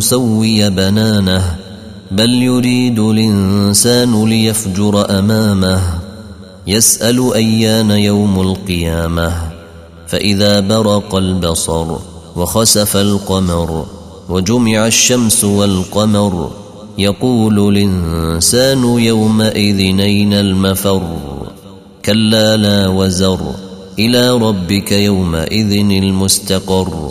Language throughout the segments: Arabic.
نسوي بنانه بل يريد الإنسان ليفجر أمامه. يسأل أيان يوم القيامة. فإذا برق البصر وخسف القمر وجمع الشمس والقمر يقول الإنسان يومئذ أين المفر؟ كلا لا وزر إلى ربك يومئذ المستقر.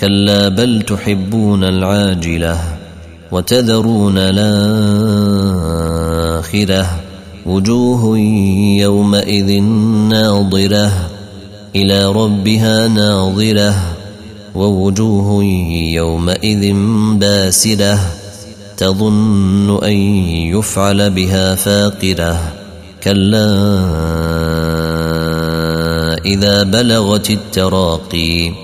كلا بل تحبون العاجلة وتذرون الآخرة وجوه يومئذ ناظرة إلى ربها ناظرة ووجوه يومئذ باسرة تظن أن يفعل بها فاقرة كلا إذا بلغت التراقي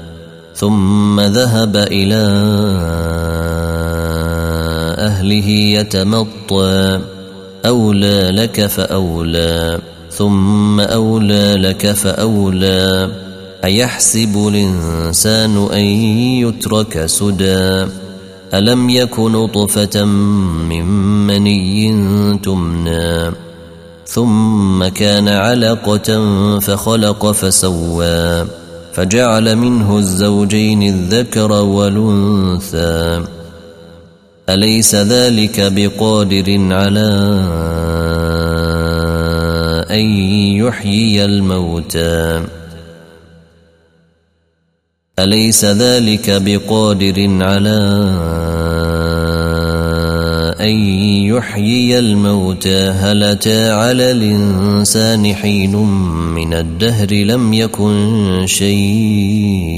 ثم ذهب إلى أهله يتمطى. أولى لك فأولى ثم أولى لك فأولى. أيحسب الإنسان أن يترك سدى؟ ألم يك نطفة من مني تمنى؟ ثم كان علقة فخلق فسوى. فجعل منه الزوجين الذكر والأنثى. أليس ذلك بقادر على أن يحيي الموتى؟ أليس ذلك بقادر على أن يحيي الموتى. هل أتى على الإنسان حين من الدهر لم يكن مذكورا